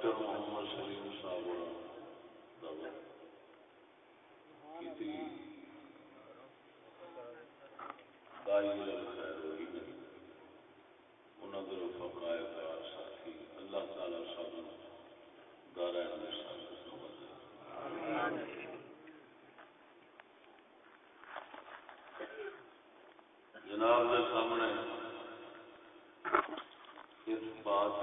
Doctor محمد سلیم صاحب جناب سامنے اس بات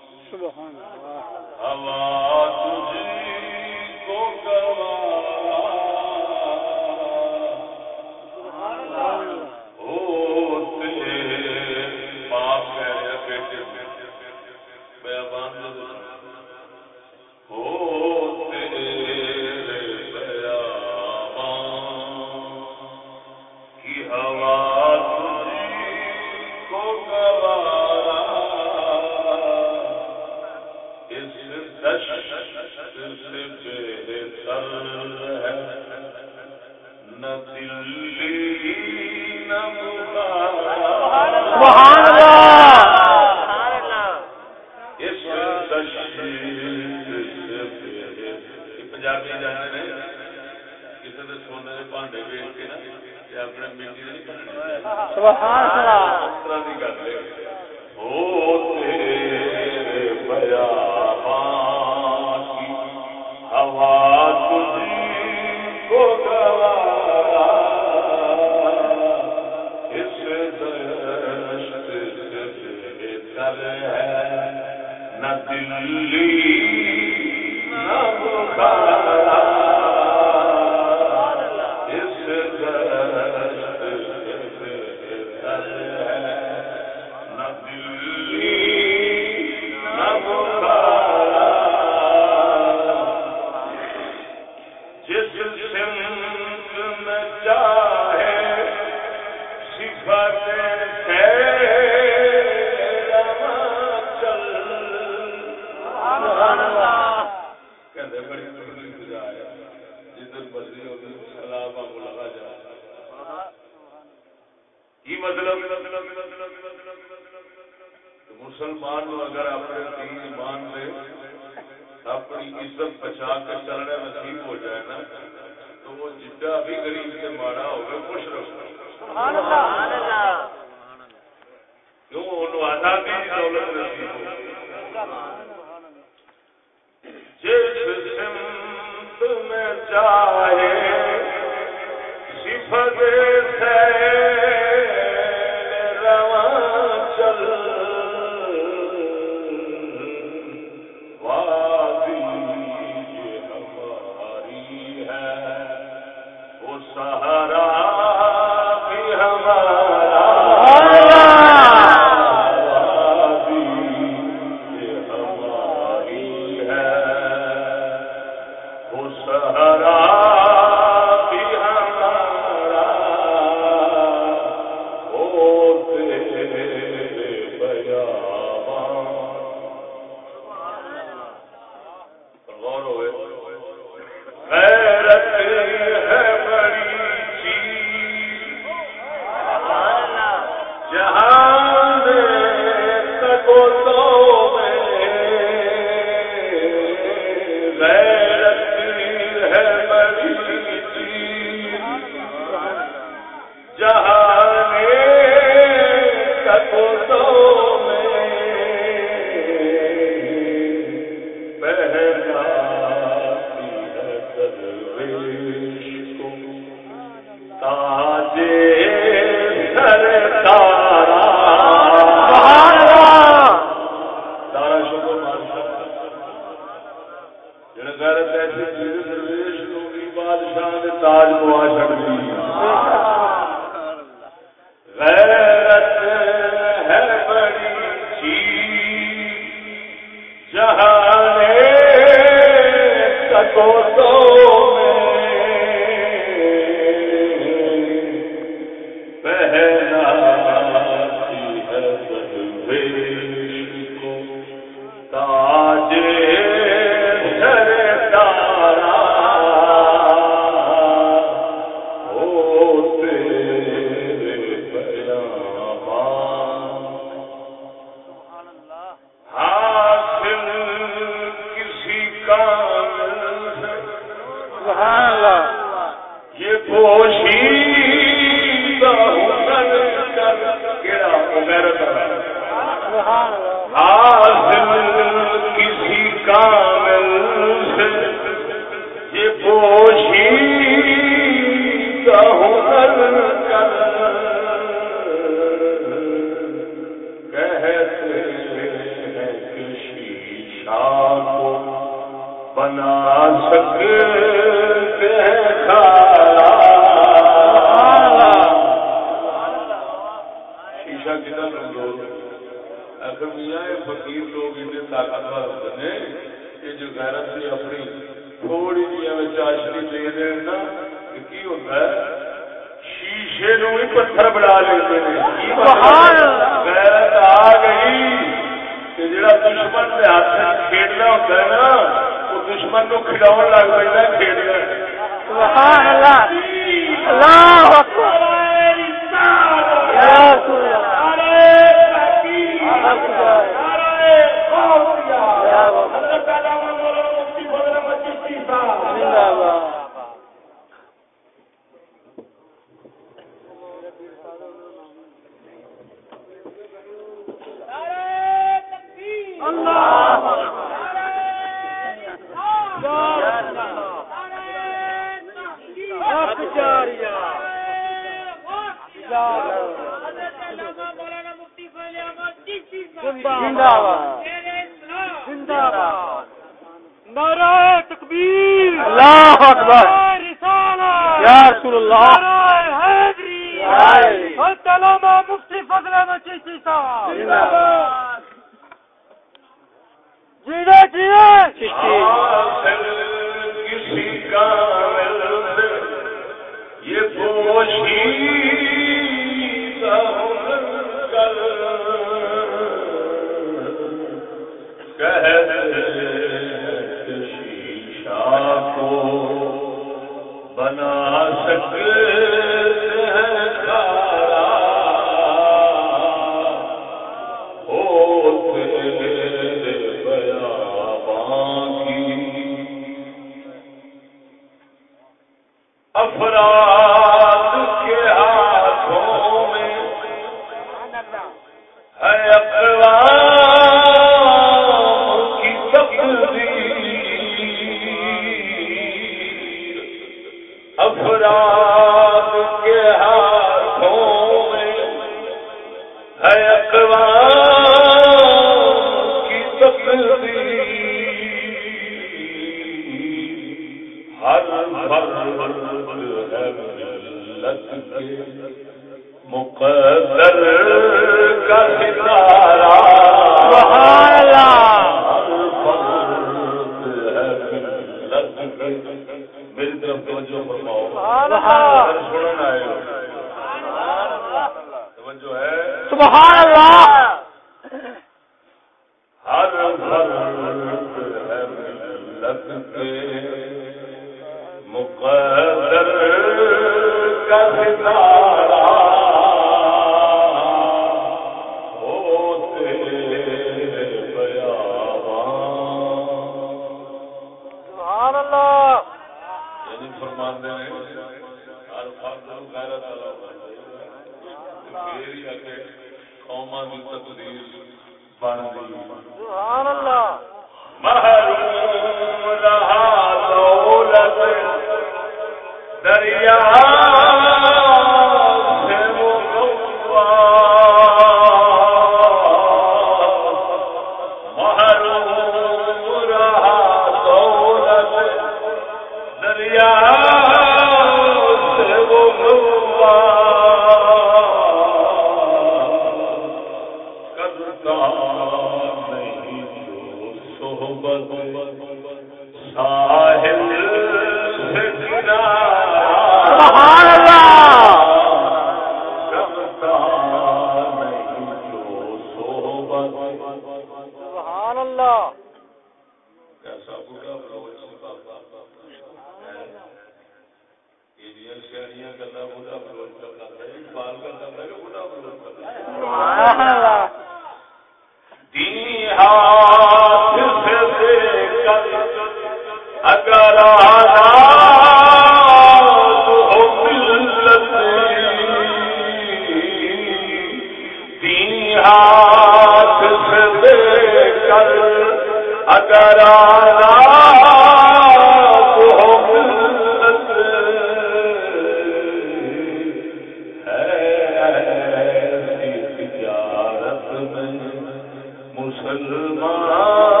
مسلمان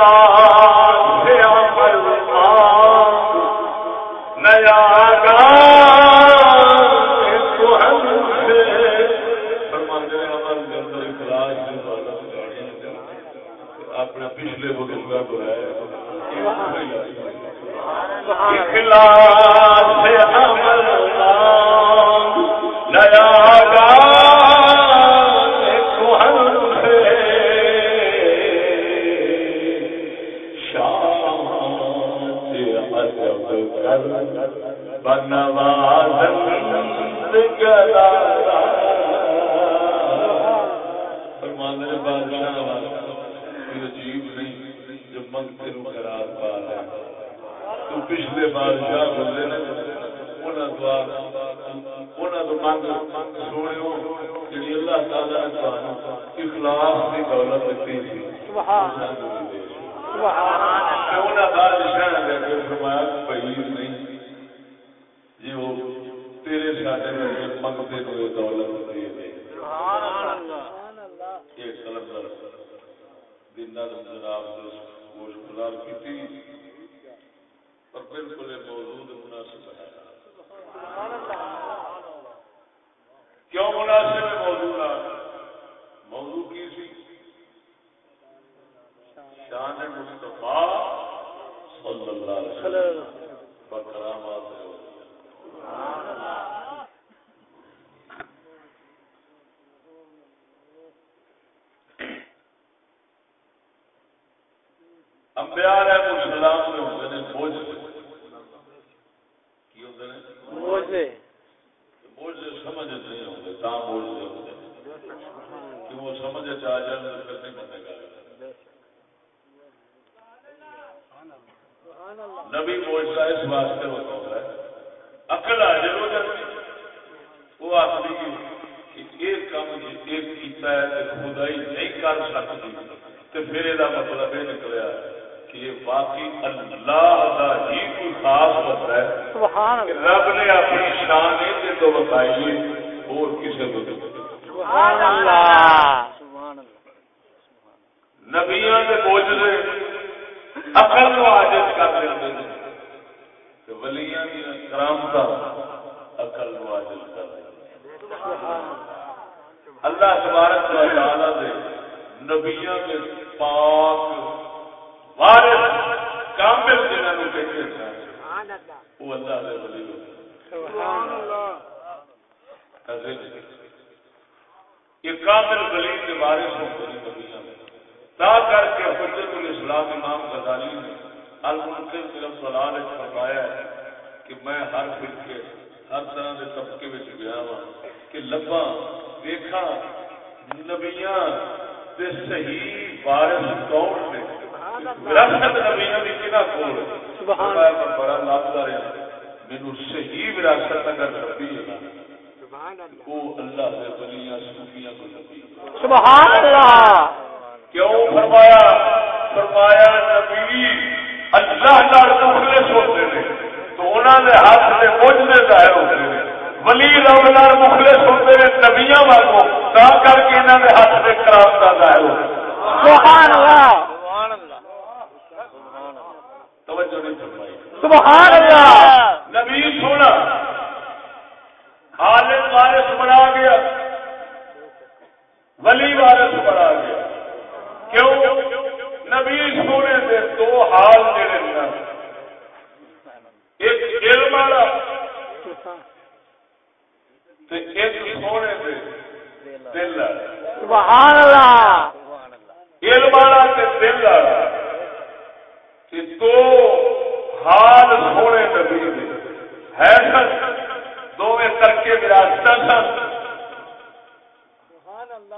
آخری عقل کو عاجز کر دیتے ہیں کہ ولیاں کی کرامت عقل کو عاجز کر دیتے اللہ تبارک و تعالی دے نبیاں کے پاک وارث کامل جنہاں نو کہتے ہیں۔ سبحان اللہ وہ اللہ دے ولی ہوتے سبحان اللہ۔ یہ کامل ولی کے وارث ہوتے ہیں نبیاں میں تا کر کے حجت الاسلام امام غزالی نے المنکر فلم سلال فرمایا ہے کہ میں ہر فرقے ہر طرح کے طبقے میں گیا ہوں کہ لبا دیکھا نبیاں دے صحیح وارث کون نے وراثت نبیاں دی کنا کول ہے؟ سبحان میں بڑا لابدار ہوں مینوں صحیح وراثت اگر نبی ہے وہ اللہ دے ولیاں صوفیاں کو نبی ہے۔ سبحان اللہ کیوں فرمایا؟ فرمایا نبی اللہ نال مخلص ہوتے ہیں تو انہوں نے ہاتھ سے موجنے ظاہر ہوتے ہیں۔ ولی رب نال مخلص ہوتے ہیں نبیاں والوں تا کر کے انہوں نے ہاتھ سے کرام کا ظاہر ہوتے سبحان اللہ سبحان اللہ۔ سبحان اللہ۔ توجہ نہیں فرمائی۔ سبحان اللہ۔ نبی سونا عالم وارث بنا گیا۔ ولی وارث بنا گیا۔ کیوں؟ نبی سونے سے دو حال جڑے نا۔ ایک علم والا تے ایک سونے دے دل والا۔ سبحان اللہ علم والا تے دل والا۔ کہ دو حال سونے نبی دے۔ ہے سن دونوں ترکے وراثت سن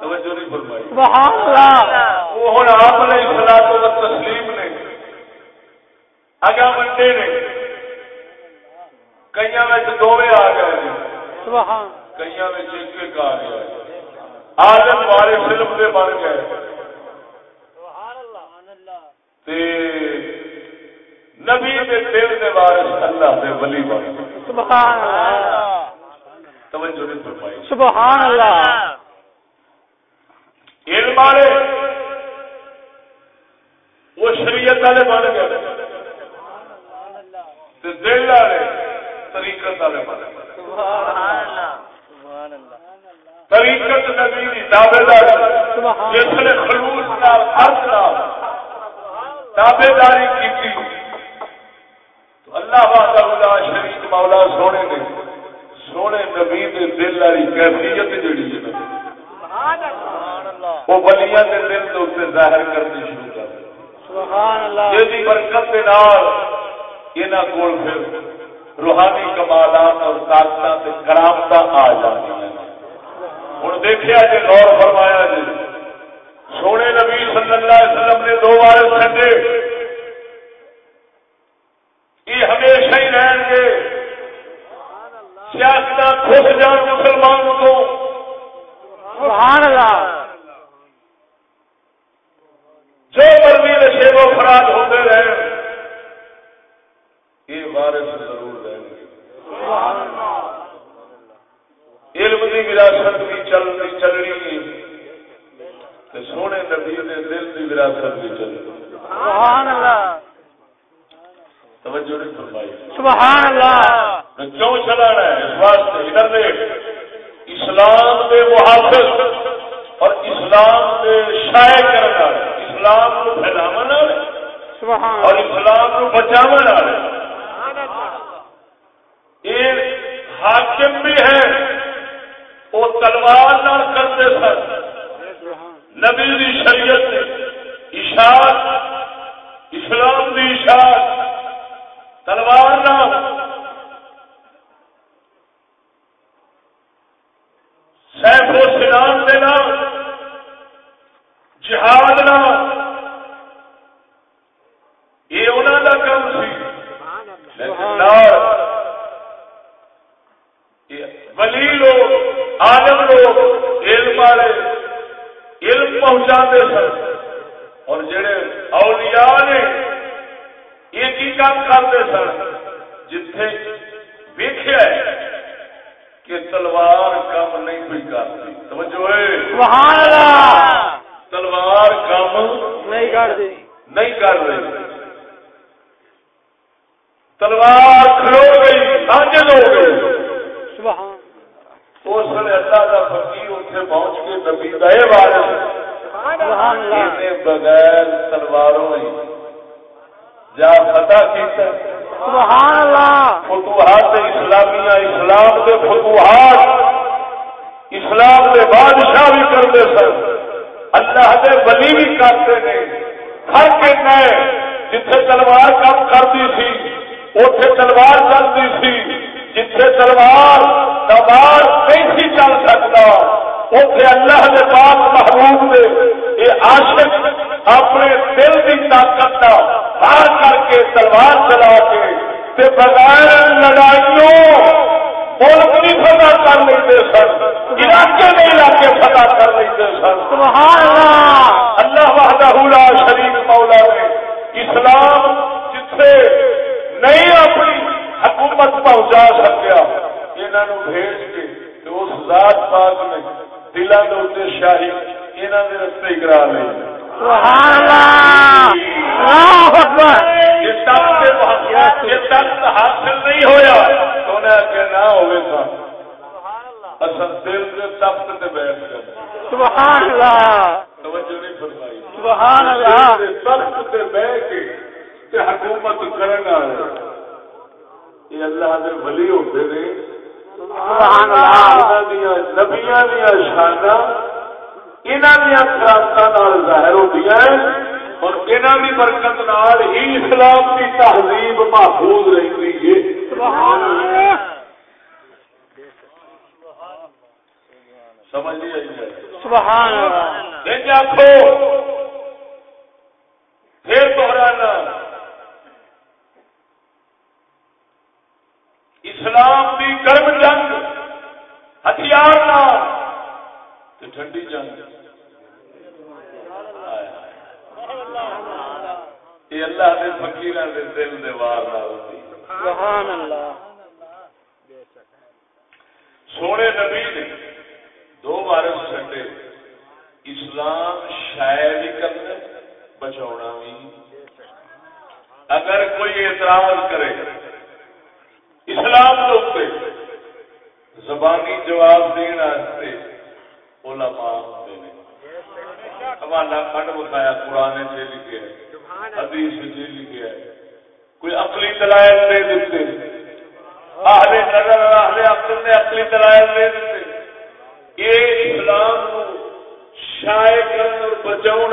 توجہ نہیں فرمائی۔ سبحان اللہ۔ وہ ہوں آپ نے اخلاق و تسلیم نے اگا منڈے نے کئی دونوں آ گئے سبحان۔ کئی ایک ایک آ گیا آدم والے فلم کے بن گئے۔ تے نبی دے دل دے وارث اللہ دے ولی بن سبحان اللہ۔ توجہ نہیں فرمائی۔ سبحان اللہ۔ علم والے، وہ شریعت والے بن گئے۔ دل والے، طریقت والے بن گئے۔ طریقت نبی دی دعویدار سبحان جس نے خلوص نال عرض نال دعویداری کی تو اللہ وحدہ لا شریک مولا سونے نے سونے نبی دل والی کیفیت جڑی ہے وہ ولیاں دے دل دے اوپر ظاہر کرنی شروع کر دے سبحان اللہ. جی برکت کے نال کول پھر روحانی کمالات اور طاقت کرامت آ جاتی ہیں. ہوں دیکھا جی غور فرمایا جی۔ سونے نبی صلی اللہ علیہ وسلم نے دو بار چھڈے یہ ہمیشہ ہی رہیں گے۔ سیاست خوش جان مسلمانوں کو سبحان اللہ۔ جو مرضی نشے و فراد ہوتے رہے یہ وارث ضرور رہیں گے۔ علم کی وراثت بھی چل رہی چل رہی ہے۔ تے سونے نبی نے دل کی وراثت بھی چل رہی سبحان اللہ۔ توجہ نہیں فرمائی۔ سبحان اللہ۔ کیوں چلانا ہے؟ اس واسطے ادھر دیکھ۔ اسلام کے محافظ اور اسلام کے شائع کرنا اسلام کو والے سبحان اور اسلام کو والے۔ یہ حاکم بھی ہے وہ تلوار نال کرتے سن۔ نبی دی شریعت اشاعت اسلام دی شان تلوار نام سیف و سنان دے نام جہاد نام یہ انہوں کا کام سی۔ لیکن ولی لوگ آلم لوگ علم والے علم پہنچا سن۔ اور جڑے اولیاء نے یہ کی کام کرتے سن؟ جتھے ویخیا کہ تلوار کام نہیں کوئی کرتی۔ توجہ تلوار کام نہیں کر نہیں کر رہی۔ تلوار کھلو گئی ساجد ہو گئی اس نے اللہ کا فقیر اتنے پہنچ کے نبی بغیر تلواروں جا فتح کیتا سبحان اللہ۔ فتوحات اسلامیہ، اسلام کے فتوحات اسلام کے بادشاہ بھی کرتے سن اللہ کے بلی بھی کرتے ہیں۔ ہر کے نئے جتنے تلوار کام کرتی تھی اتے تلوار چلتی سی جتھے تلوار دبار نہیں سی چل سکتا اتے اللہ کے پاس محبوب دے۔ یہ عاشق اپنے دل کی طاقت کا باہر کر کے تلوار چلا کے تے بغیر لڑائیوں ملک بھی فتح کر لیتے سن علاقے میں علاقے فتح کر لیتے سن۔ اللہ۔ وحدہ شریف مولا نے اسلام جتھے نہیں اپنی حکومت پہنچا سکیا انہوں بھیج کے اس ذات پاک نے دلوں کے اتنے شاہی یہاں کے رستے کرا لی حاصل نہیں ہوا تو انہیں نہ ہوئے سا اصل دل کے تخت سے بیٹھ گئے۔ سبحان اللہ! توجہ نہیں فرمائی۔ سبحان اللہ! تخت سے بیٹھ کے حکومت کرنا یہ اللہ دے ولی ہوتے نے۔ دیا شانا ظاہر ہوتی ہیں اور انہوں کی برکت نال ہی اسلام کی تہذیب محفوظ رہتی ہے سمجھ سبحان آخو پھر دہرانا اسلام کی گرم جنگ ہتھیار نہ ٹھنڈی جنگ یہ اللہ کے فکیر کے دل دے وار سونے نبی نے دو بارش چڈے اسلام شاید ہی کرنے بچاؤنا بھی۔ اگر کوئی اعتراض کرے اسلام کے زبانی جواب دن علماء ہوتے ہیں حوالہ کھڈ بتایا قرآن سے لکھے حدیث سے لکھے کوئی اقلی دلائل دے دیتے آہل نظر آہل عقل نے اقلی دلائل دے دیتے یہ اسلام شائع کرنے اور بچاؤ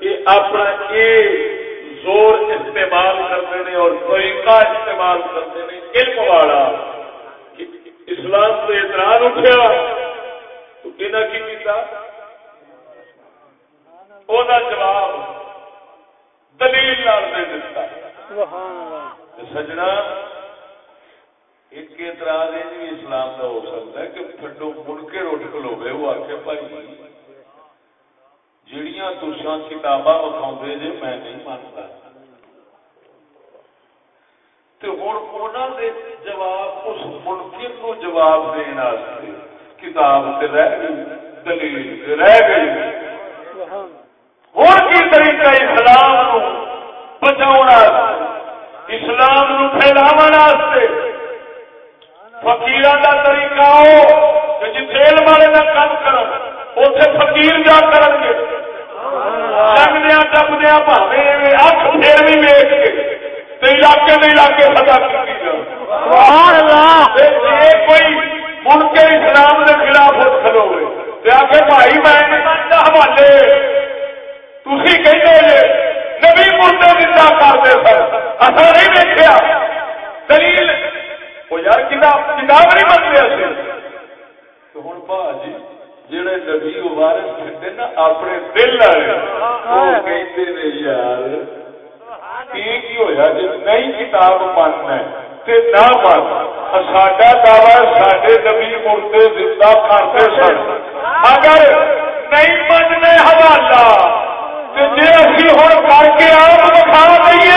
یہ اپنا یہ زور استعمال کرتے ہیں اور طریقہ استعمال کرتے ہیں علم والا اسلام سے اعتراض اٹھا کہنا کی کیتا؟ جواب دلیل دے دیتا سجنا ایک اعتراض یہ بھی اسلام کا ہو سکتا ہے کہ پھڈو مڑ کے روٹ کلو وہ آخر بھائی جڑیاں تسان کتاباں وکھاؤ جی میں نہیں مانتا۔ تو ہوں دے جواب اس منکر کو جواب کتاب سے رہ گئی دلیل رہ گئی۔ ہوں کی طریقہ اسلام بچاؤ اسلام پھیلاو فکیر کا طریقہ ہو جتنے علم والے کا کام کر اتنے فکیر جا کر گے۔ لگدیا ڈبدیا پاوے اک پھر بھی ویچ کے علاقے میں علاقے فتح کوئی ان کے اسلام کے خلاف ہو کھلو گے آخر بھائی، میں حوالے۔ تھی کہ نبی مرد کرتے سر نہیں دیکھا دلیل۔ وہ یار، کتاب کتاب نہیں بنتے تو ہوں پا جی جہے نبی وارس نا، اپنے دل والے۔ کہتے یار ہوا جی نہیں کتاب ماننا ہے۔ نہ من ساڈا دعوی ساڈے نبی زندہ کرتے سن۔ اگر نہیں مننے حوالہ۔ جی ابھی ہوں کر کے آپ دکھا دئیے۔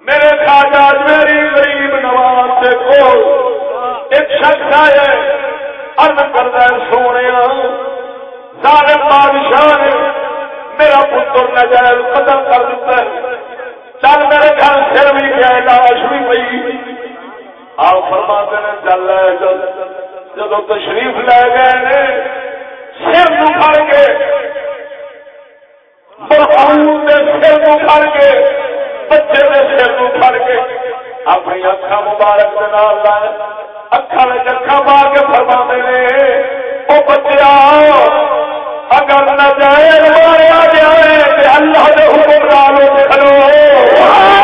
میرے خاجا میری غریب نواز سے ایک شخص آیا عرض کرتا سونے سارے بادشاہ نے میرا پتر نجائز قتل کر دیتا ہے۔ چل میرے گھر سر بھی گیا، لاش بھی پئی۔ آؤ فرما نے چل جب تشریف لے گئے سر نو پھڑ کے بچے کے سر کے اپنی اکھا مبارک لائے اکھا اکھا مار کے فرما نے وہ بچیا اگر نہ جائے ماریا جائے اللہ کے حکم لالو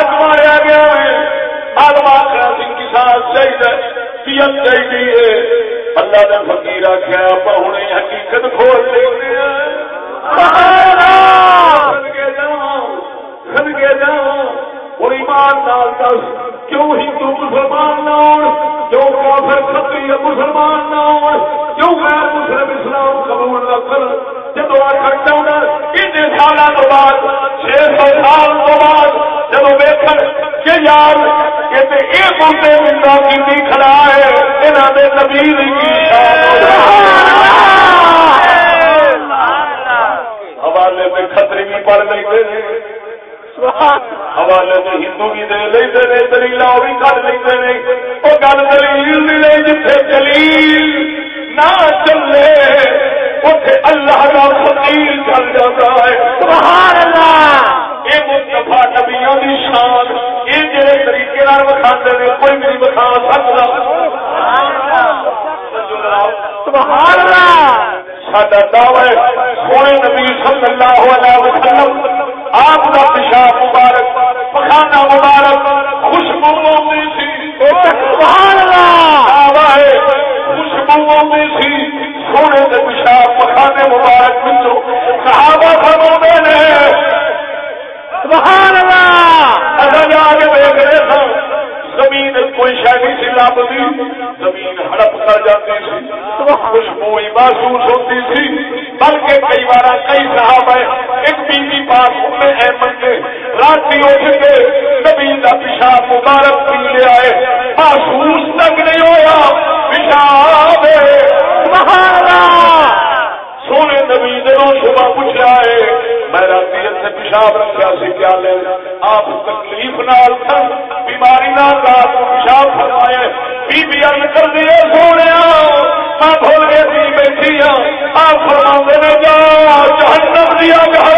اجمایا گیا۔ چاہیے پیت چاہیے اللہ۔ نے فقیر آخیا آپ ہوں حقیقت کھول دے سد کے جاؤ اور ایمان نال دس۔ کیوں ہندو مسلمان نہ ہو کیوں کافر کتری مسلمان نہ ہو کیوں غیر مسلم اسلام قبول نہ کر جب آخر چاہنا ان سال تو بعد چھ سو سال تو بعد جب ویکن کہ یار یہ بندے ملنا کی کھڑا ہے یہاں نے نبی حوالے میں خطرے بھی پڑ گئی ہندو بھی دلیل کر لیتے ہیں وہ نہ چلے اتنے اللہ کا فقیر چل جاتا ہے۔ سبحان اللہ۔ یہ مستفا نبیوں شان یہ جڑے طریقے نال بکھاتے ہیں کوئی بھی نہیں بکھا سکتا۔ سبحان اللہ۔ سونے نبی صلی اللہ علیہ وسلم آپ کا پیشاب مبارک پخانا مبارک خوشبو ہوتی سی خوشبو ہوتی سی سونے کے پیشاب پخانے مبارک بچوں صحابہ فرما نے زمین کوئی شہ نہیں سی لبھی زمین ہڑپ کر جاتی سی خوشبو ہی محسوس ہوتی سی بلکہ کئی بار کئی صحابہ ایک پاک ام احمد رات اٹھ کے نبی کا پیشاب مبارک پی لیا ہے محسوس تک نہیں پیشاب سونے نبی صبح پوچھا ہے، میں راتی پیشاب رکھا سی، کیا لے؟ آپ تکلیف نال سن بیماری نال آپ پیشاب فرمائے بی بی کر دیے سونے میں بھول گئی بیٹھی ہوں آپ فرما جا، جہنم دیا گھر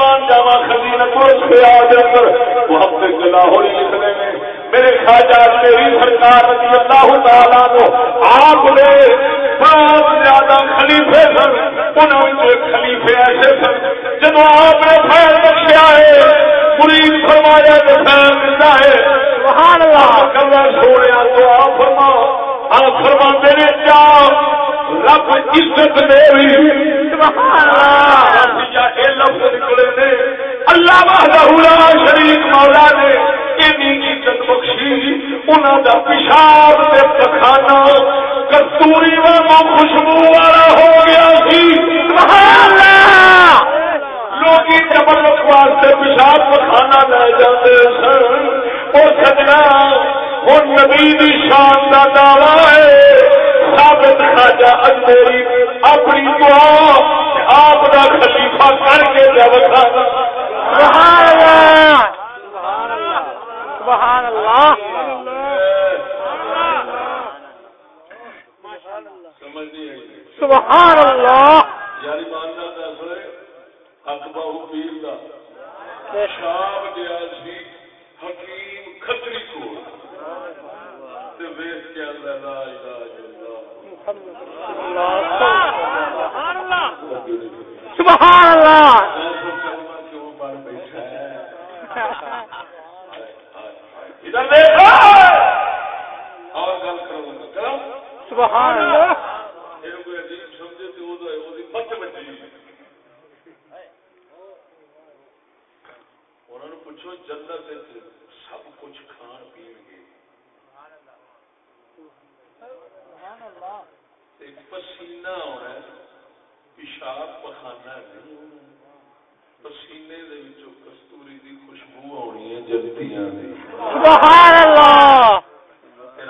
قربان جاوا خزینہ کو ہفتے گلا ہوئی لکھنے میں، میرے خواجہ میری سرکار رضی اللہ تعالیٰ کو آپ نے بہت زیادہ خلیفے سن، انہوں خلیفے ایسے سن، جب آپ نے خیر بخشیا ہے مرید فرمایا، تو خیر ملتا ہے۔ سبحان اللہ۔ کلر چھوڑیا تو آپ فرما آپ فرما میرے کیا رب عزت دے سبحان اللہ وحدہ شریف مولا نے عزت بخشی انہوں کا پیشاب سے پخانا کستوری والا خوشبو والا ہو گیا سی لوگ جبرت واسطے پیشاب پخانا لے جاتے سن وہ سجنا ہوں نبی شان کا دعوی ہے۔ ثابت خاجا اجمیری اپنی دعا آپ کا خلیفہ کر کے سبحان اللہ۔ سبحان ماننا پیر دیا سی حکیم کتری کو ویس کے اندر بار سبحان اللہ۔ پوچھو جنت سب کچھ کھان پی گے پسینہ ہونا پیشاب پخانا نہیں پسینے کستوری دی خوشبو آنی ہے اللہ۔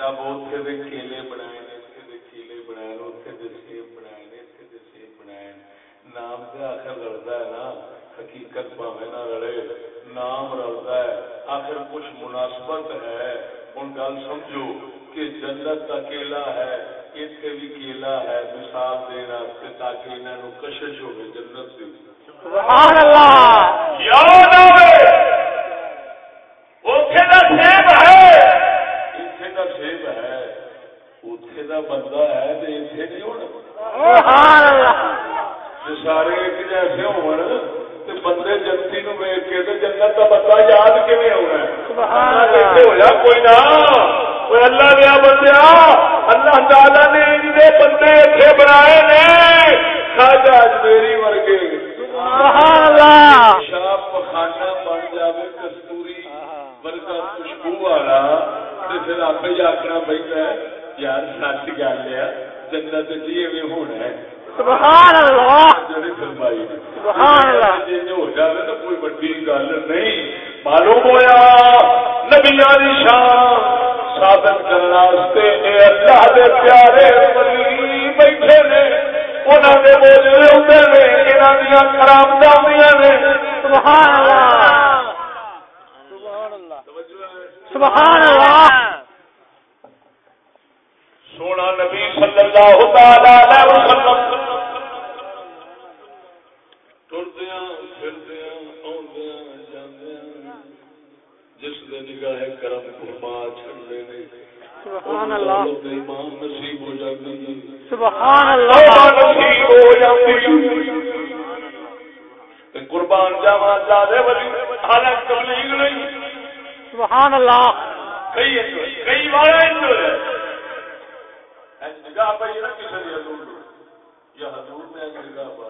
رب اوتھے دے کیلے بنائے نے اتھے دے کیلے بنائے نے اوتھے دے سیب بنائے نے اتھے دے سیب بنائے نام تے آخر لڑدا ہے نا حقیقت پاوے نہ لڑے نام رلدا ہے۔ آخر کچھ مناسبت ہے۔ ہن گل سمجھو۔ کہ جنت کا کیلا ہے اتنے بھی کیلا ہے مثال دینا تاکہ انہوں کشش ہوگی جنت کی سبحان اللہ یاد آئے اوتھے دا سیب ہے! ایتھے دا سیب ہے۔ اوتھے دا بندہ ہے تے ایتھے نہیں ہونا۔ سبحان اللہ جو سارے ایک جیسے ہون تے بندے جنتی نو ویکھ کے تے جنت دا بندہ یاد کیویں ہونا ہے؟ سبحان ایتھے اللہ ہویا کوئی نہ! اللہ دیا بندیا اللہ تعالی نے ان دے بندے ایتھے بنائے نے خواجہ اجمیری ورگے سبحان اللہ پیشاب پخانا بن جائے کستوری ورگا خوشبو والا تو پھر آپ ہی آخنا بہتا ہے یار سچ گل ہے جنت جی ایویں ہونا ہے سبحان اللہ جڑی فرمائی نے سبحان اللہ ہو جائے تو کوئی بڑی گل نہیں معلوم ہوا نبیا شان ثابت کرنے اے اللہ دے پیارے ولی بیٹھے نے نے نے۔ سبحان اللہ۔ سبحان اللہ۔ سونا نبی صلی اللہ تعالی علیہ وسلم جس نے نگاہ کرم فرما چھڑے نے سبحان اللہ۔ ایمان نصیب ہو جاتی سبحان توبہ اللہ۔ نصیب ہو جاتی قربان جاوا اللہ دے ولی حالت تبلیغ نہیں۔ سبحان اللہ۔ کئی کئی بار ہے۔ نگاہ پہ یہ نہ کسی نے حضور یا حضور نے نگاہ پا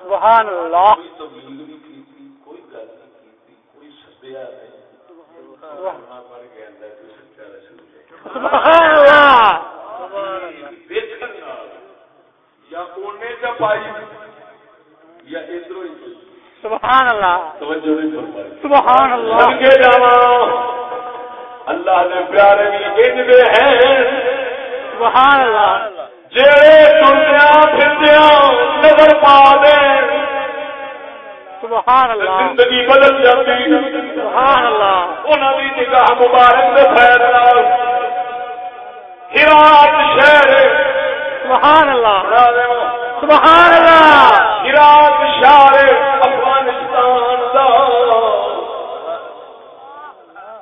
سبحان اللہ۔ کوئی تبلیغ نہیں کی کوئی گل نہیں کی کوئی سدیا نہیں سبحان اللہ۔ سبحان اللہ۔ اللہ۔ نے پیارے بھی ہیں۔ سبحان اللہ۔ جڑے سنیا پھردیا نظر پا دے۔ سبحان اللہ۔ زندگی بدل جاتی سبحان اللہ۔ انہوں کی نگاہ مبارک سے خیر ہرات شہر سبحان اللہ۔ سبحان اللہ۔ ہرات شہر افغانستان دا۔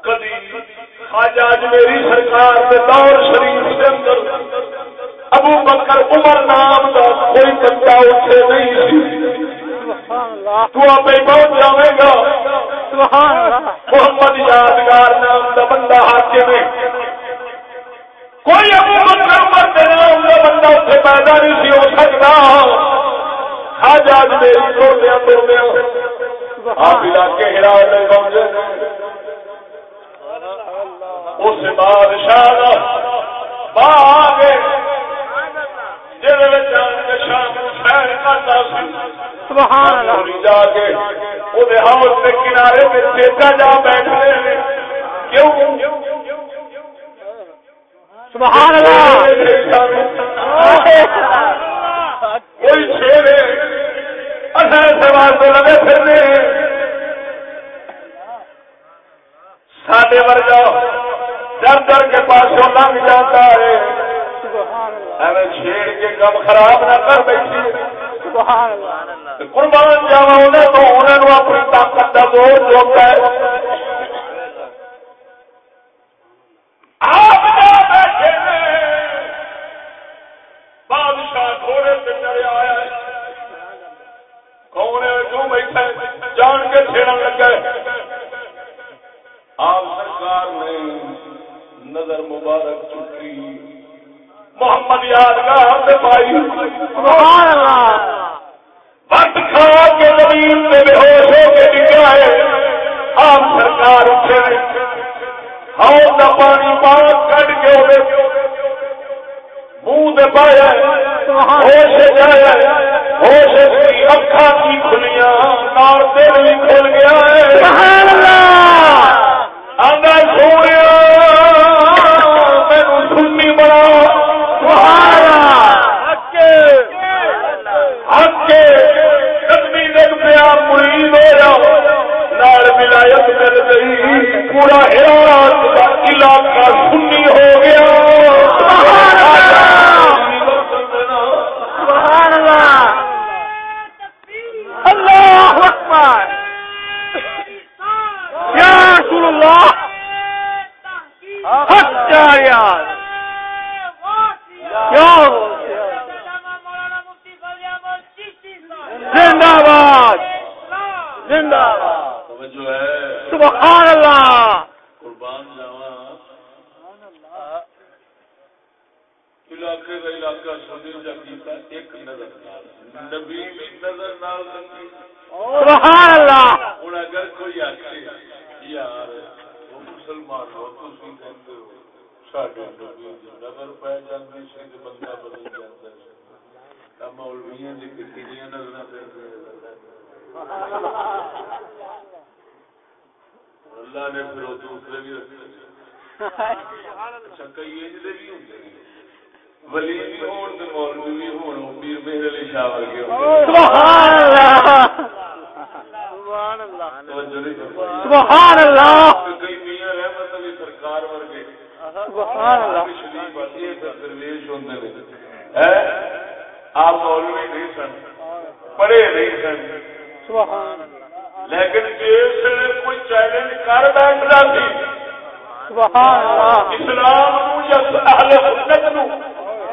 کدی آج آج میری سرکار کے دور شریف کے اندر ابو بکر عمر نام کا کوئی بچہ اٹھے نہیں سی۔ تو آپ پہنچ جائے گا. محمد یادگار نام کا بندہ حاکم ہے. کوئی ابو بکر عمر کے نام کا بندہ اتنے پیدا نہیں سی ہو سکتا. آج آج میری توڑدیا توڑدیا آپ علاقے ہرا میں پہنچے اس بادشاہ کا جا کے وہ ہاؤس کے کنارے میں چیتا جا بیٹھے ہیں کیوں؟ سبحان اللہ۔ کوئی شیر اصل سوال تو لگے پھرنے۔ ساڈے ورگا در در کے پاسوں لنگ جاتا ہے۔ ایویں چھیڑ کے کم خراب نہ کر بیٹھی قربان جاوا انہیں تو انہوں اپنی طاقت کا زور آپ بیٹھے ہیں۔ بادشاہ گھوڑے سے چڑھے آیا ہے۔ کون ہے کیوں بیٹھا ہے؟ جان کے چھیڑن لگا ہے۔ آپ سرکار نے نظر مبارک چکی محمد یادگار سے پائی سبحان اللہ وقت کھا کے زمین میں بے ہوش ہو کے ڈگا ہے آپ سرکار اٹھے۔ ہاؤ کا پانی پاک کٹ کے منہ دے پایا۔ ہوش جایا۔ ہوش کی اکھا کی کھلیاں نال دل بھی کھل گیا ہے۔ سبحان اللہ! آگا سونے پورا علاقہ سنی ہو گیا۔ سبحان اللہ۔ اللہ اکبر۔ یا رسول اللہ۔ حق جاریات یا زندہ باد۔ زندہ باد۔ جو ہے۔ سبحان اللہ قربان جاوا علاقہ سنی جا کیتا ایک نظر نال نبی بھی نظر نال سبحان اللہ! ہوں اگر کوئی آخے یار وہ مسلمان ہو تھی کہتے ہو ساڈے نبی دی نظر پی جاتی سی تو بندہ بدل جاتا ہے مولویاں دی کتنی نظر اللہ نے پھر دوسرے بھی رکھے۔ اچھا کئی انج دے بھی ہوندے ولی بھی ہون تے مولوی بھی ہون وہ پیر مہر علی شاہ ورگے ہوندے سبحان اللہ۔ سبحان اللہ۔ توجہ نہیں فرمائی سبحان اللہ کئی میاں رحمت علی سرکار ورگے سبحان اللہ شریف والی ایک درویش ہوندے نے ہیں آپ مولوی نہیں سن پڑھے نہیں سن۔ سبحان اللہ۔ لیکن جس کوئی چیلنج کر بیٹھتا سی سبحان اللہ۔ اسلام نو یا اہل سنت نو۔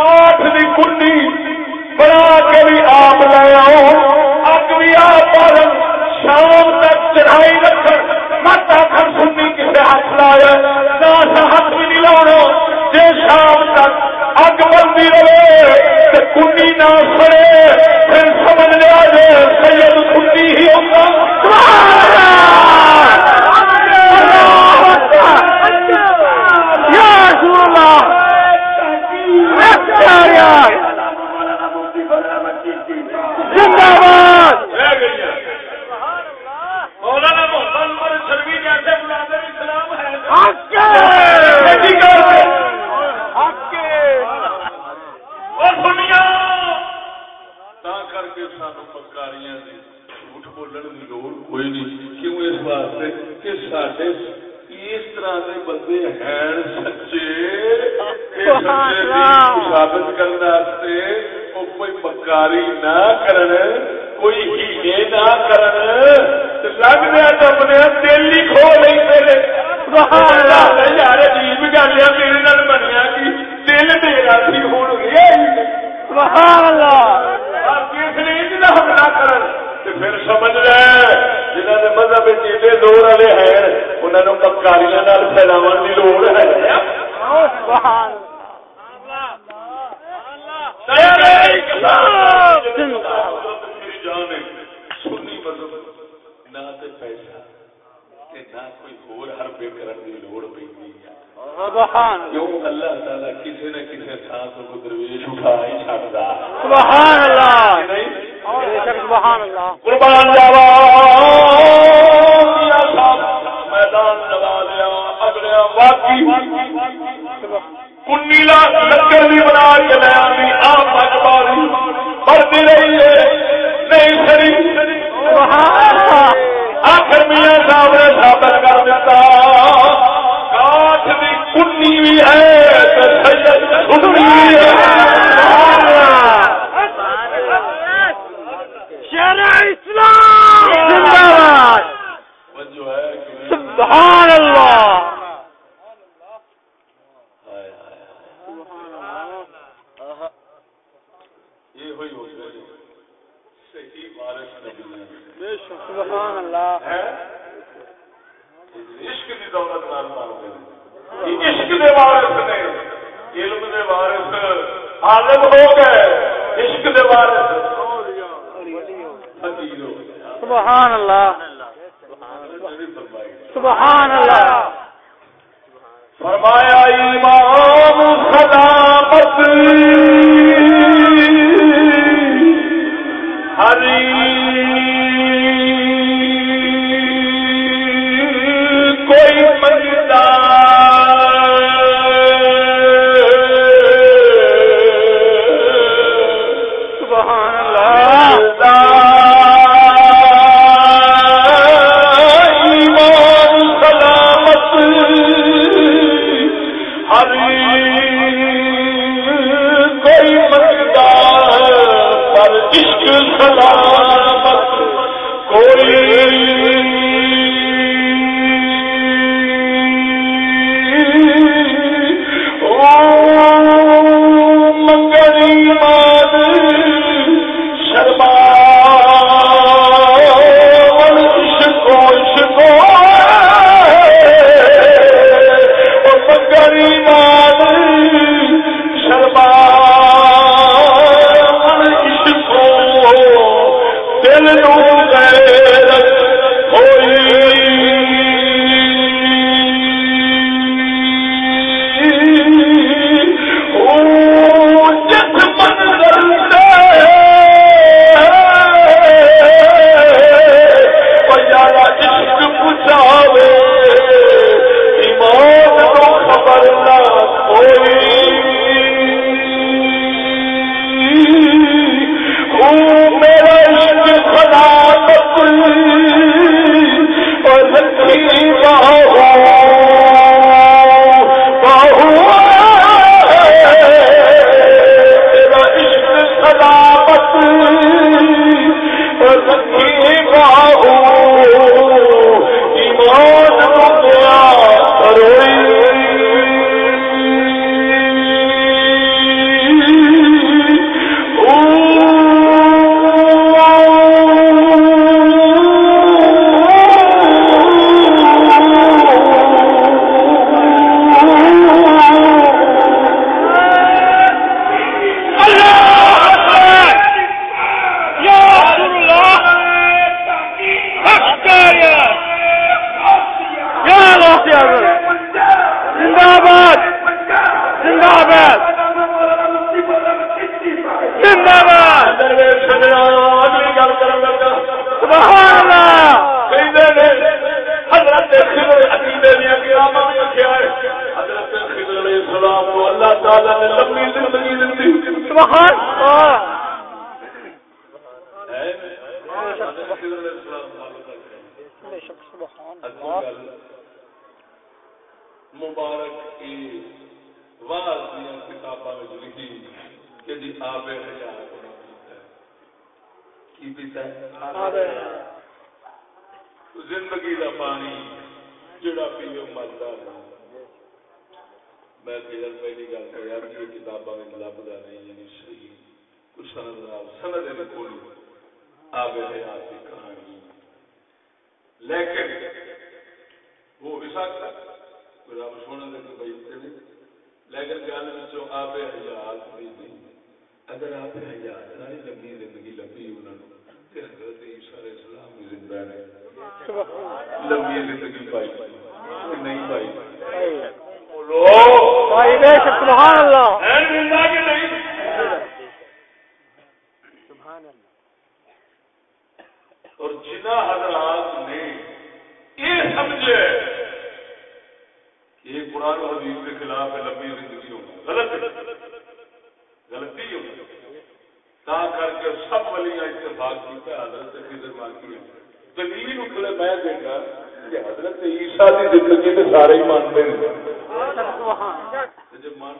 کاٹ دی کنڈی بنا کے بھی آپ لے آؤ۔ اگ بھی آپ شام تک چڑھائی رکھ مت آخر سنی کسی ہاتھ لایا نہ ہاتھ بھی نہیں لاؤ۔ جی شام تک اگ بندی رہے کنڈی نہ سڑے، پھر عشق دے وارث سبحان اللہ۔ سبحان اللہ۔ فرمایا امام صدامت ہری کوئی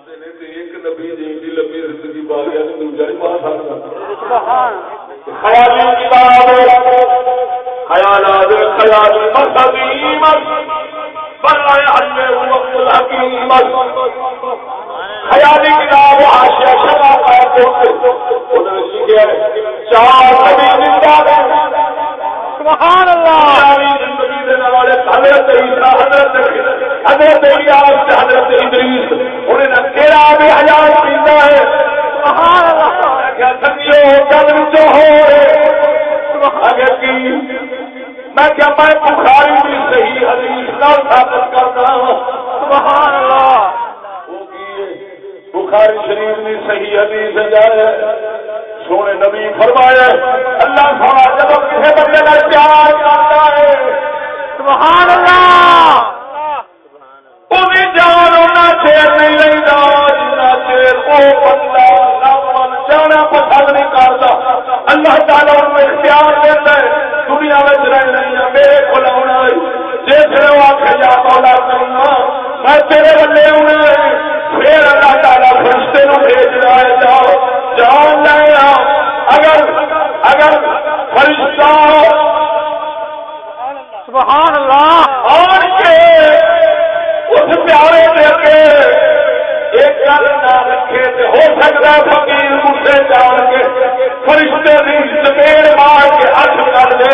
مانتے ہیں تو ایک نبی جی کی لمبی زندگی پا گیا تو دوسرا ہی پا سکتا سبحان خیالی کتاب خیالات خیالی مصدیمت برائے حل وقت الحکیمت خیالی کتاب حاشیہ شرع کا انہوں نے ہے چار نبی زندہ ہیں سبحان اللہ زندگی دینے والے حضرت عیسیٰ حضرت حضرت الیاس حضرت ادریس رہے کی۔ میں کیا میں بخاری بھی صحیح حدیث نال ثابت کرتا ہوں۔ سبحان اللہ۔ بخاری شریف نے صحیح حدیث جائے سونے نبی فرمایا اللہ سونا جب کسی بندے کا پیار کرتا ہے، سبحان اللہ۔ دنیا میں رہ میرے کو لاؤنا جس نے وہ آخر جا مولا کرنا میں تیرے بندے ہونے پھر اللہ تعالیٰ فرشتے نو بھیج رہا ہے جاؤ، جان لے آؤ۔ اگر اگر فرشتہ سبحان اللہ۔ اور کے اس پیارے دے کے ایک گل نہ رکھے تو ہو سکتا ہے فقیر مجھے جان کے۔ فرشتے دی زمین مار کے ہاتھ کر دے۔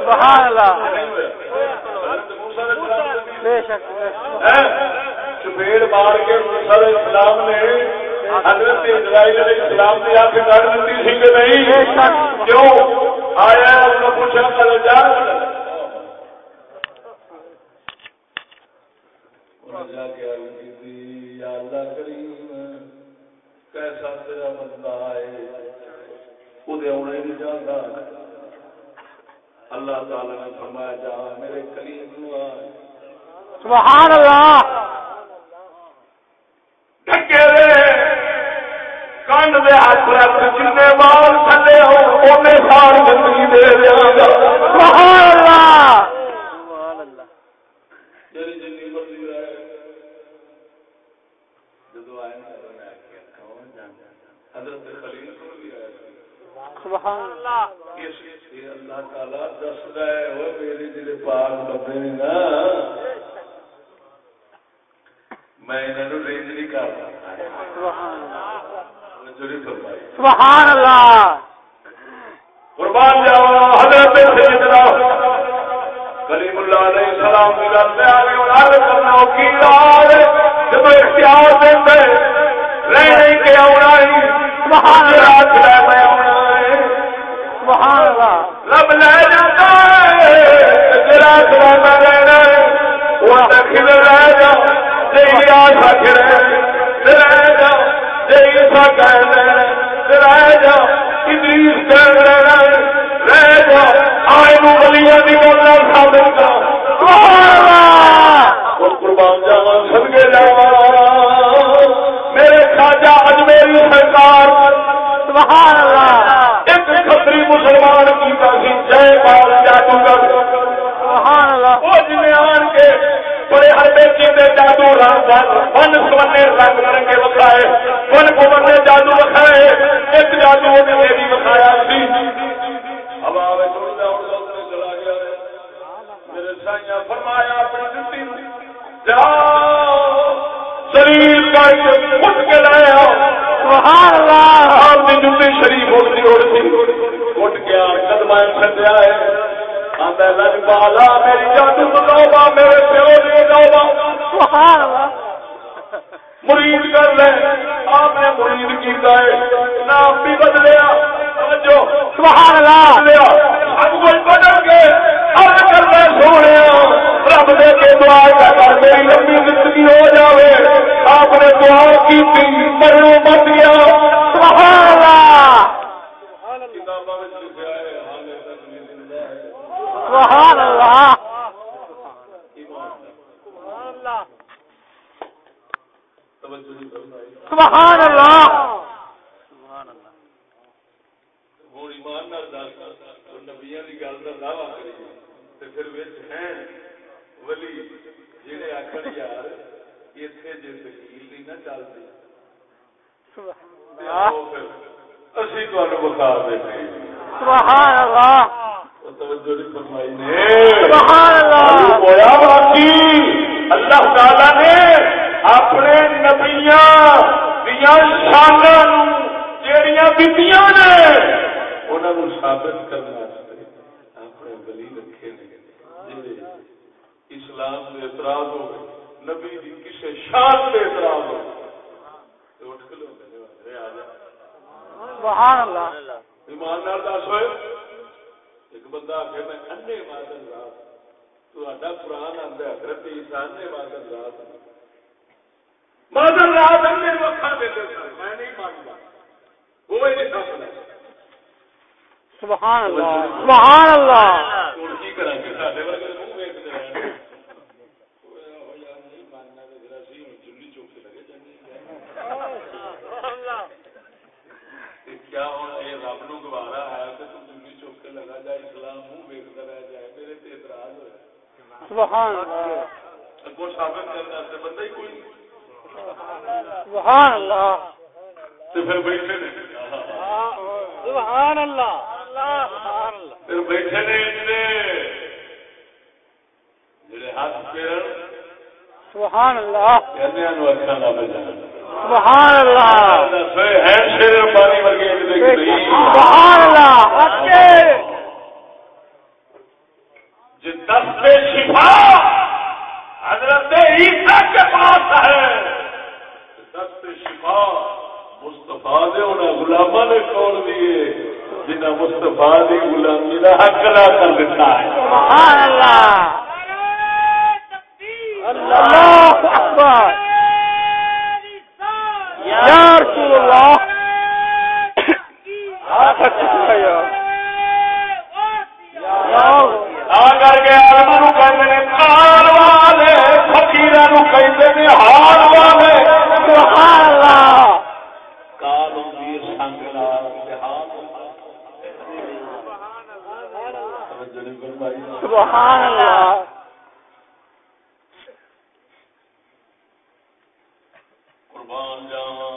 سبحان اللہ نے بے شک؟ چپیڑ مار کے علیہ السلام نے حضرت اسرائیل علیہ السلام کی آنکھ کر دیتی تھی کہ نہیں؟ کیوں؟ آیا اس نے پوچھا جا جا کے عرض کی تھی یا اللہ کریم کیسا تیرا بندہ ہے؟ وہ آنا ہی نہیں جانتا اللہ تعالی نے فرمایا جا میرے کریم نو سبحان اللہ۔ ڈھکے دے۔ کنڈ دے ہاتھ جن بال تھلے ہو اونے سال زندگی دے دیا گا سبحان اللہ جی جنی مرضی رہے جدو آئے نا میں آخیا کون جانا حضرت خلیل کو بھی آیا سی سبحان اللہ اس یہ اللہ تعالی دسدا ہے وہ میرے جڑے پاک بندے نے نا میں انہاں نو رینج نہیں کردا سبحان اللہ جڑی فرمائی سبحان اللہ۔ قربان جاوا حضرت سیدنا کلیم اللہ علیہ السلام کی گل میں آگے اور عرض کرنا ہو کی رات جب اختیار دیتے رہ نہیں کے آنا ہی سبحان اللہ۔ لے میں آنا ہے سبحان اللہ۔ رب لے جاتا ہے جرا سلاما ادریس کہہ رہنا رہ جا آئے۔ نو گلیاں دی گل ثابت کر قربان جاوا سدگے جاوا جادو رنگ ون سونے رنگ برنگے وکھائے ون پون نے جادو وکھائے ایک جادو نے میری وکھایا سی۔ ہوا چلا گیا میرے سائیاں فرمایا اپنی جتی۔ جا۔ شریف کر کے اٹھ کے لایا سبحان اللہ۔ آپ کی جتی شریف اٹھ آ قدم سجیا ہے بالا میری جادو بتاؤ میرے پیو مرید کر لے آپ نے مرید کیتا ہے۔ نام بھی بدلیا جو سبحان اللہ۔ بدلیا سب کچھ بدل کے ہر کرنا سونے رب دے کے دعا کر میری لمبی زندگی ہو جاوے۔ آپ نے دعا کی مرو بچ گیا سبحان اللہ کتابوں میں لکھا ہے حالے تک بھی زندہ ہے سبحان اللہ! سبحان اللہ! ہوں ایمان نال دس نبیاں کی گل کا دعوی کری تے پھر وچ ہیں ولی جڑے آخر یار اتنے تکیل نہیں نہ چلتی اسی تمہیں بتا دیتے سبحان اللہ۔ سبحان باقی۔ تعالی نے اپنے نبیاں دیا شاناں جیڑیاں دیتیاں نے ثابت کرنے واسطے اپنے ولی رکھے نے۔ اسلام دے اعتراض ہو نبی دی کسے شان دے اعتراض ہو اٹھ کے لوگ سبحان اللہ۔ ایمان نال دس ہوئے۔ ایک بندہ آخر میں انے مادن رات تا قرآن ہے حضرت عیسیٰ نے مادن رات مادن رات انے وقت دیتے سن میں نہیں مانتا وہ ہی نہیں سکتا سبحان اللہ سبحان اللہ۔ ہوں کی کریں گے؟ سارے ورگے منہ ویکتے رہے نہیں ماننا تو پھر اسی ہوں چلی چوک کے لگے جائیں کیا ہوں یہ رب نو گوارا ہے تو تم چلی چوک کے اسلام منہ ویکتا رہ جائے میرے تے اعتراض ہوا سبحان اللہ۔ اگوں ثابت کرنے سے بندہ ہی کوئی نہیں۔ سبحان اللہ۔ پھر بیٹھے نے۔ سبحان اللہ۔ سبحان اللہ۔ پھر بیٹھے نے جڑے جڑے ہاتھ پیر سبحان اللہ۔ کہنے ہیں اکھاں نہ بجا سبحان اللہ۔ ہے شیر پانی ورگے سبحان اللہ۔ جو دست شفا حضرت عیسیٰ کے پاس ہے۔ دست شفا مستفا دے انہیں غلامہ نے کھول دیے جنہیں مستفا دی غلامی کا حق ادا کر دیتا ہے۔ سبحان اللہ۔ اللہ اکبر۔ یا رسول اللہ۔ آ کر کے آلما نو کہتے ہیں کال والے فقیر نو کہتے ہیں ہار والے سبحان اللہ کال ہوتی ہے سنگ لال سبحان اللہ قربان جاواں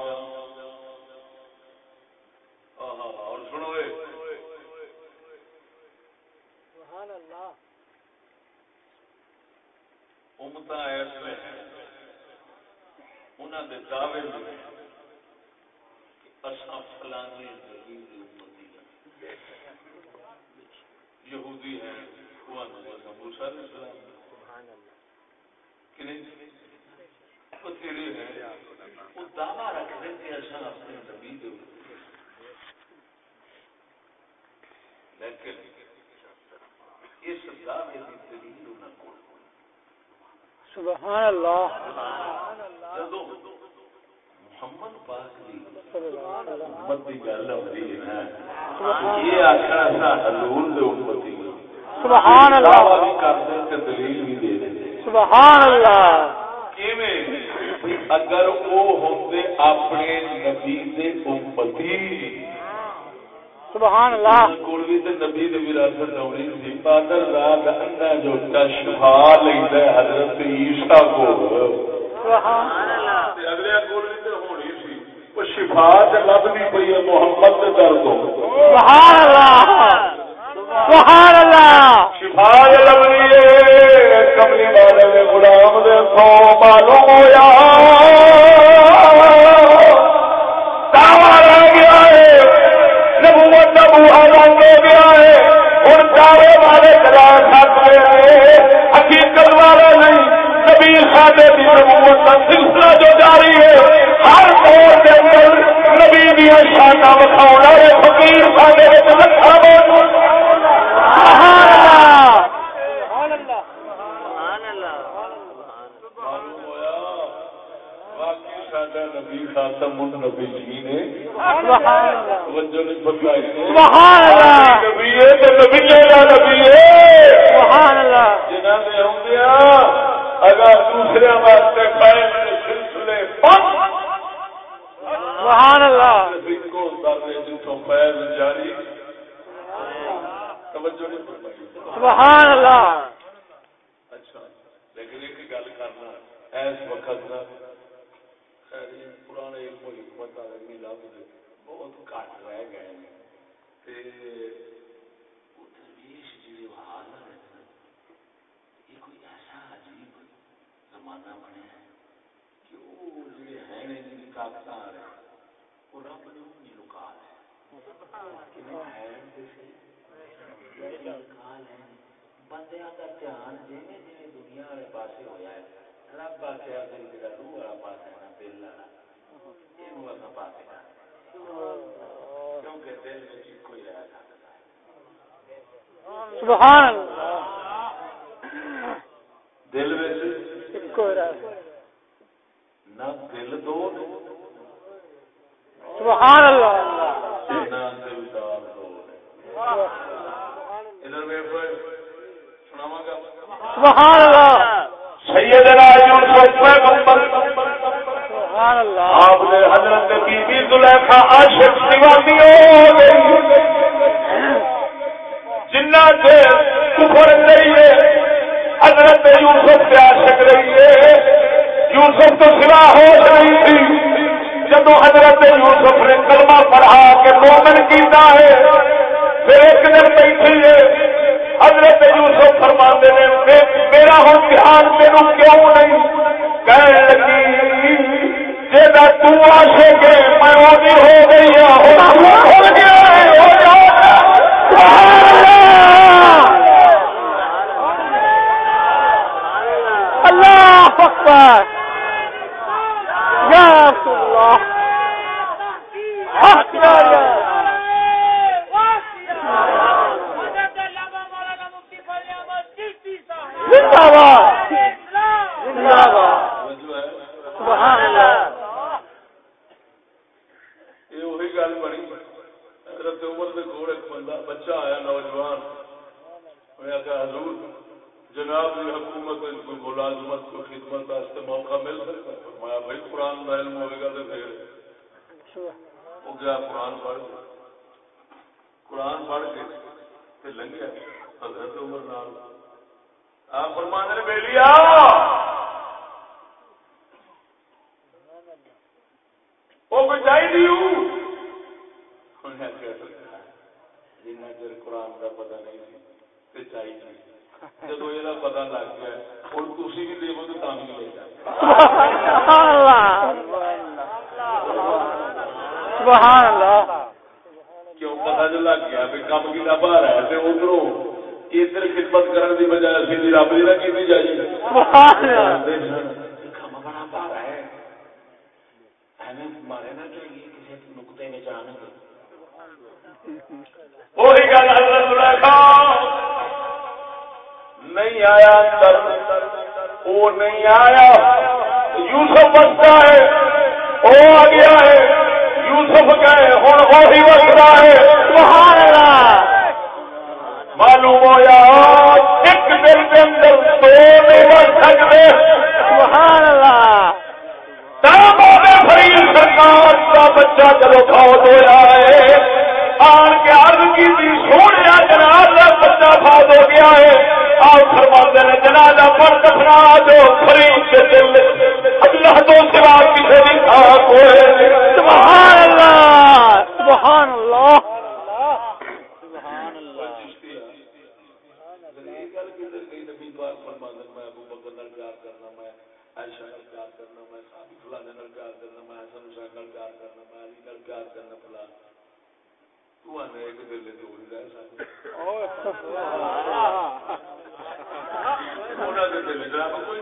آہا، اور سنو اے امتا ایس میں نے دعوے میں اساں فلانے نبی دی امتی ہیں یہودی ہیں وہ نے موسی علیہ السلام کہ نہیں؟ وہ تیرے ہیں وہ دعویٰ رکھ رہے تھے اساں اپنے نبی دے لیکن اس دعوے کی دلیل انہوں کو سبحان اللہ۔ محمد پاک دی۔ امت دی گل ہوندی ہے نا۔ یہ آکھنا سا حضور دے امتی۔ سبحان اللہ۔ تے دلیل بھی دے دے۔ سبحان اللہ۔ کیویں؟ اگر وہ ہوندے اپنے نبی دے امتی۔ سبحان اللہ۔ تے نبی دے وراثت سی۔ رات اندر جو لیندا حضرت عیسیٰ کو۔ سبحان اللہ تے اگلے کول بھی تے ہونی سی وہ شفا تے پئی ہے، محمد دے در تو سبحان اللہ سبحان اللہ ہے، کملی والے نے غلام دے تو معلوم ہویا۔ دعویٰ رہ گیا ہے، نبوت کا بوہا بند ہو گیا ہے۔ ہوں دعوے والے چلا سکتے ہیں حقیقت والا نہیں۔ نبی سادے کی نبوت کا سلسلہ جو جاری ہے ہر دور کے اندر نبی دیا شانہ بکھاؤ والے فقیر واقعی سادہ نبی خاتم النبی جی نے سبحان اللہ۔ توجہ نہیں فرمائی سبحان اللہ نبی ہے تو نبی کا نبی ہے۔ سبحان اللہ۔ جنہوں نے ہوں اگر دوسرے واسطے قائم کے سلسلے بند۔ سبحان اللہ۔ کو اتارنے جتوں فیض جاری۔ توجہ نہیں فرمائی۔ سبحان اللہ۔ اچھا لیکن ایک گل کرنا ایس وقت پرانے علم و حکمت والے بھی لفظ بہت گھٹ رہ گئے ہیں۔ تے وہ درویش جڑے وہ حاضر ہیں نا، یہ کوئی ایسا عجیب زمانہ بنیا کہ وہ جڑے ہیں نے جن کی طاقت آ رہے وہ رب نے ان لکا ہے۔ بندیاں کا دھیان جویں جویں دنیا والے پاسے ہویا ہے۔ رب آخیا کہ جڑا روح والا پاسا ہے نا دل والا یہ اصا پاسے کر۔ کیونکہ دل میں ایک ہی رہ سکتا ہے سبحان اللہ۔ دل میں۔ نہ دل دو سبحان اللہ نہ دلدار دو نے۔ ادھر ویکھو سناواں گا سبحان اللہ سیدنا یوسف پیغمبر سبحان اللہ آپ نے حضرت بی بی زلیخا عاشق دیوانی ہو گئی جنہ سے کفر نہیں ہے حضرت یوسف سے عاشق رہی ہے۔ یوسف تو سوا ہوش نہیں تھی۔ جب حضرت یوسف نے کلمہ پڑھا کہ مومن کیتا ہے، پھر ایک دن بیٹھی ہے۔ حضرت یوسف فرماتے نے میرا ہوں دھیان میرے کیوں نہیں؟ کہنے لگی جیسا تو آشے کے میں ہو گئی ہوں ہو گیا ہے ہو جاتا سبحان اللہ اللہ اکبر۔ یا رسول اللہ۔ حق یا زندہ باد۔ زندہ باد۔ سبحان اللہ یہ وہی گل بنی۔ حضرت عمر دے بندہ بچہ آیا نوجوان۔ میں حضور جناب کی حکومت اس کو ملازمت کو خدمت واسطے موقع مل سکتا ہے؟ فرمایا بھائی قرآن کا علم ہوئے گا تو پھر وہ گیا قرآن پڑھ کے۔ قرآن پڑھ کے پھر لنگیا حضرت عمر نال۔ آپ فرمانے نے بیلیا وہ بچائی دیو انہیں کہہ سکتا جنہ چر قرآن کا پتہ نہیں تے چاہیے جب یہ پتہ لگ گیا اور تھی بھی دیو تو تم بھی سبحان اللہ کیوں پتہ جو لگ گیا بھی کم کی باہر ہے تے ادھروں ادھر خدمت کرنے کی بجائے اسی رب کی نہ کی جائیے کم بڑا ہے مارے نہ چاہیے کسی نقطے میں جان نہیں آیا اندر؟ وہ نہیں آیا۔ یوسف بستا ہے۔ وہ آ گیا ہے یوسف گئے۔ ہوں وہی بستا ہے۔ سبحان معلوم ہوا ایک دن کے اندر دو نہیں بن سکتے سبحان اللہ۔ فرید سرکار کا بچہ جب فوت ہوا ہے، آن کے عرض کی تھی، سونے جناب کا بچہ فوت ہو گیا ہے۔ آپ فرما نے جنازہ پر دفنا دو فرید کے دل اللہ تو سوا کسی بھی خاک ہوئے۔ سبحان اللہ سبحان اللہ۔ سبحان اللہ عائشہ نال پیار کرنا میں صحابی فلانے نال پیار کرنا میں حسن حسین نال پیار کرنا میں علی نال پیار کرنا فلاں۔ ایک دل دے دل کوئی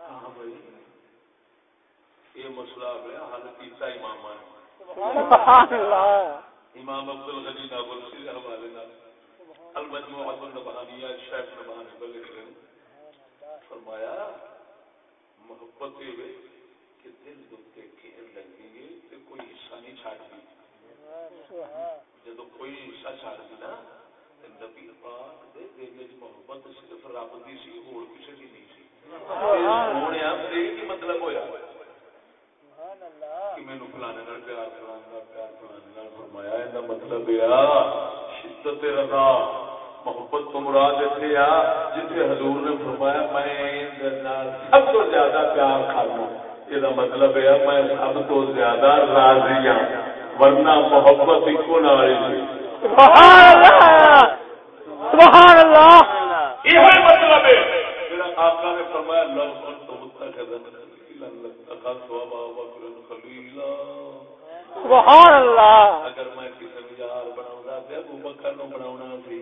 ہاں بھائی یہ مسئلہ حل کیتا امام امام عبد الغنی ناول حوالے النبہانیہ شیخ نبہانی فرمایا محبت یہ کہ دل دے کھیر لگی ہے تے کوئی حصہ نہیں چھاڑ دی جدو کوئی حصہ چھاڑ دی نا نبی پاک دے دل وچ محبت صرف رب دی سی، ہور کسے دی نہیں سی۔ سونے آپ دے کی مطلب ہویا۔ سبحان اللہ کہ مینوں فلانے نال پیار، فلانے نال پیار، فلانے نال فرمایا، ایندا مطلب ہے شدت رضا، محبت تو مراد اتنے آ جتنے حضور نے فرمایا، میں سب تو زیادہ پیار کرنا یہ مطلب ہے میں سب تو زیادہ راضی ہوں ورنہ محبت ایک سبحان اللہ سبحان اللہ یہ مطلب ہے آقا نے فرمایا لو کن تو سبحان اللہ اگر میں کسی یار بناؤں ابو بکر نو بناؤنا سی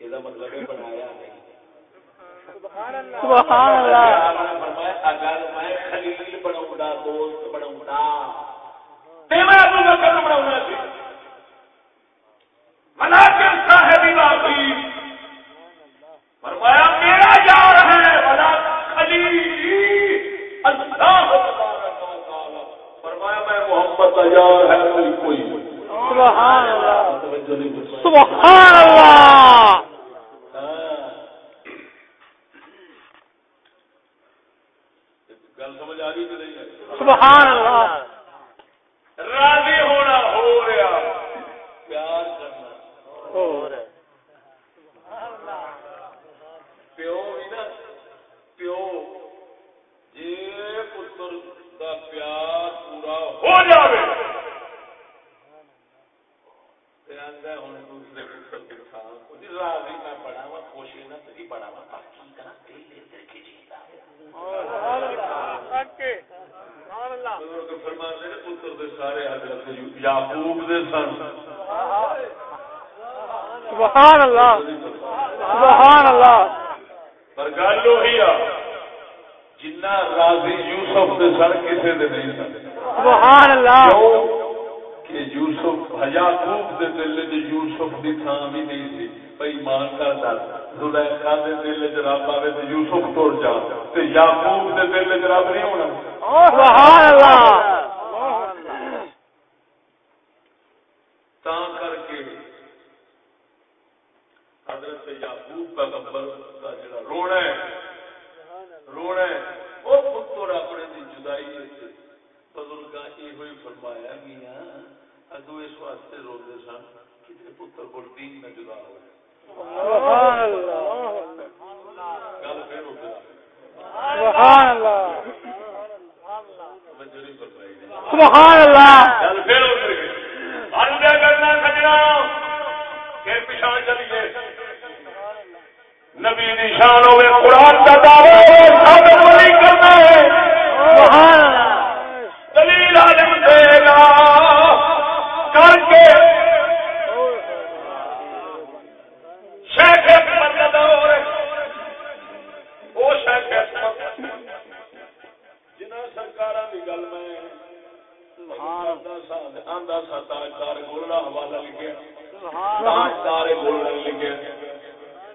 یہ مطلب ہے بنایا نہیں سبحان اللہ. اگر میں خلیل بناؤں گا دوست بناؤں گا. میں ابو بکر نو بناؤنا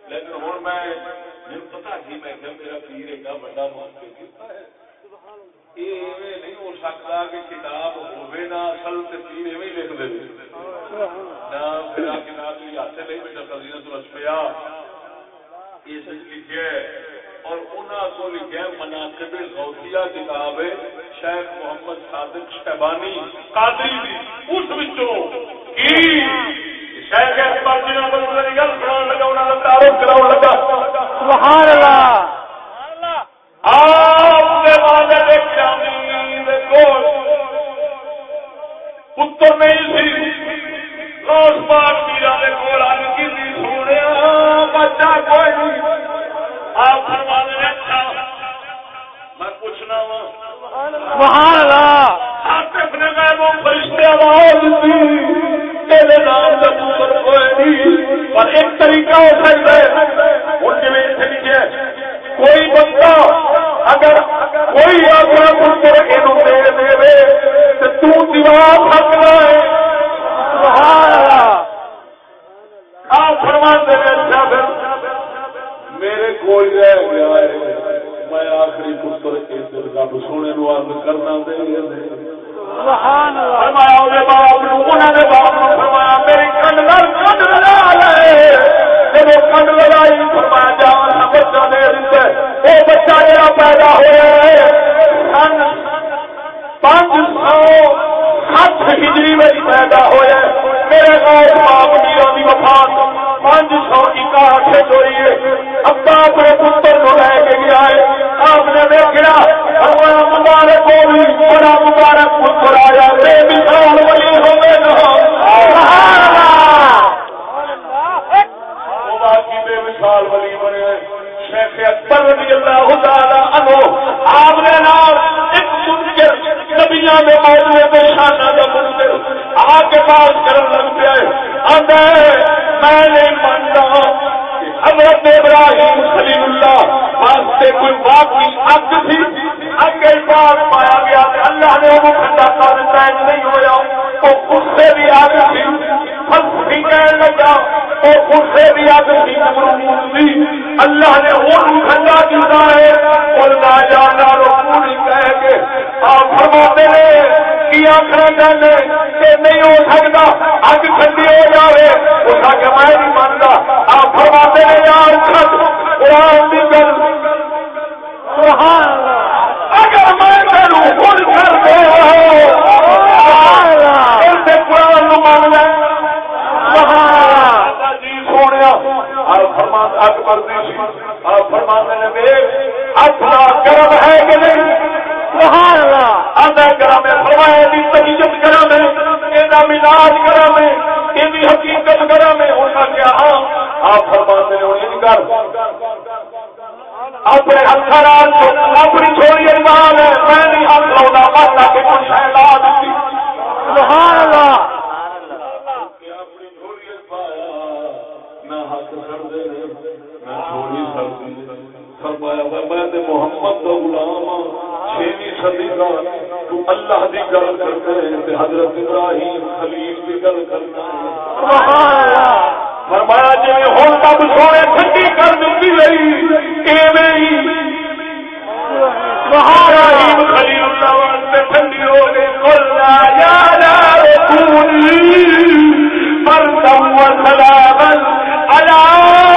لیکن میں پتا میں میرا پیر ایڈا بڑا نہیں ہو سکتا کہ کتاب نہ اصل پیر ایویں لکھ دے۔ نہ کتاب ہاتھ نہیں بیٹا رسپیا لکھے اور انہوں کو لکھے مناقب غوثیہ کتاب ہے، شیخ محمد صادق شہبانی قادری دی۔ اس وچوں لگا سبحان اللہ پتر نہیں سی روز پاک کول کی سونے بچہ کوئی نہیں آپ فرما اچھا میں پوچھنا وا سبحان اللہ۔ عاطف نے میں وہ فرشتے آواز دی، تیرے نام کا پتر کوئی نہیں۔ پر ایک طریقہ ہو سکتا ہے ان کے میں سے لکھے کوئی بندہ اگر کوئی اپنا پتر یہ دے دے تو تو دیوار سکتا ہے سبحان اللہ۔ آپ فرما دیں اچھا پھر۔ میرے کوئی رہ گیا ہے، میں آخری پتر اس رب سونے نو ارد کرنا دے فرمایا باپ فرمایا، میری لڑ لے جب فرمایا بچہ دے بچہ پیدا ہوا ہے، سن پانچ سو سات ہجری میں پیدا ہوا میرے گاؤں باپ کی وفات پانچ سو اکاٹھ ہوئی ہے ابا اپنے پتر کو لے کے گیا ہے۔ آپ نے دیکھا ہمارا مبارک کو بھی بڑا مبارک پتر آیا۔ بے مثال ولی ہو گئے بے مثال ولی بنے۔ شیخ اکبر رضی اللہ تعالی عنہ، آپ نے نام ایک منکر نبیاں میں موجود ہے شانہ کا منکر آپ کے پاس کرن لگ پیا ہے۔ میں نہیں مانتا حضرت ابراہیم خلیل اللہ واسطے کوئی واقعی حق تھی۔ اگے بات پایا گیا کہ اللہ نے وہ کھڈا کر دیتا نہیں ہویا۔ وہ غصے بھی آگ تھی۔ فلسفی کہنے لگا، وہ غصے بھی آگ تھی۔ تھی۔ اللہ نے وہ کھڈا دیتا ہے اور نہ جانا رو پوری کہہ کے آپ فرماتے ہیں کی آخر چاہتے کہ نہیں ہو سکتا اگ ٹھنڈی ہو جائے اس کا میں نہیں مانتا۔ آپ فرماتے ہیں یار خط قرآن کی گل۔ اگر میں تینوں خود کر دے قرآن مان سونے اگ مرضی آپ فرماتے نے اپنا گرم ہے کہ نہیں؟ سبحان اللہ۔ اندر کرا میں فرمایا دی طبیعت کرا میں اینا مزاج کرا میں ایدی حقیقت کرا میں ہونا کیا ہاں آپ فرماتے ہیں ان کر۔ اپنے ہتھرات کو اپنی چھوڑی ارمان ہے، میں نہیں ہاتھ لاؤں ماتا کہ کچھ ہے، لا دیتی۔ سبحان اللہ۔ نہ ہاتھ سڑ دے نہ چھوڑی سڑ دے فرمایا میں محمد کا غلام ہاں، چھویں صدی کا تو اللہ دی گل کرتے ہیں حضرت ابراہیم خلیل کی گل کرنا فرمایا جی ہوں تب سونے ٹھنڈی کر دیتی رہی ایویں ہی۔ سبحان ابراہیم خلیل اللہ واسطے ٹھنڈی ہو گئی۔ قلنا یا نار کونی بردا وسلاما علی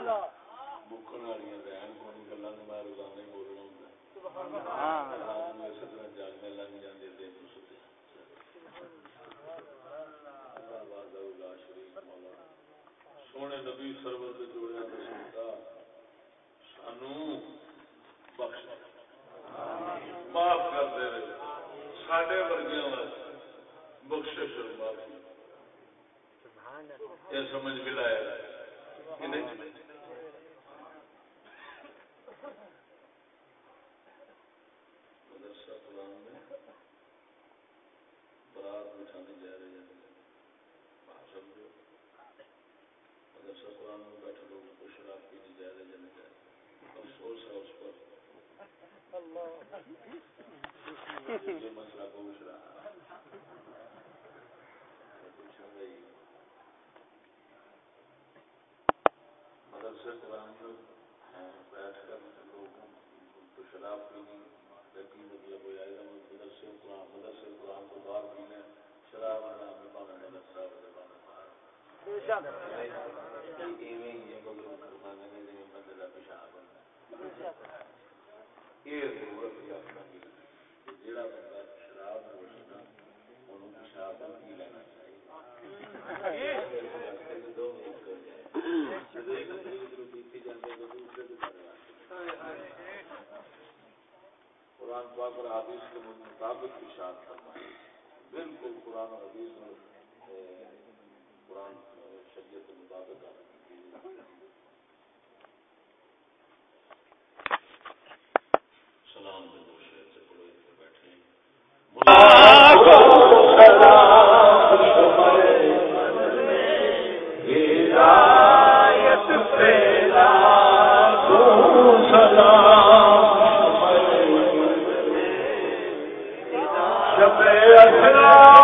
نبی سرور سے جوڑیا تو سانو بخش۔ معاف کر دے سڈے ورگیا بخش معافی۔ یہ سمجھ بھی لایا برات بٹھانے جا رہے ہیں سمجھو مدرسہ قرآن میں بیٹھے لوگ کو شراب پینے جا رہے جانے جا رہے افسوس ہے اس پر یہ مسئلہ پوچھ رہا مدرسے قرآن میں بیٹھ کر لوگوں کو شراب پینی لیکن مطلب یہ آئے گا مدرسے قرآن کو باہر پینے شراب نام میں پانا مدرسہ جڑا بندہ شراب شراب پی لینا چاہیے قرآن پاک اور حدیث کے مطابق اشاعت فرمائے بالکل قرآن اور حدیث میں قرآن شریعت کے مطابق سلام سے پڑھو بیٹھے۔ Lord.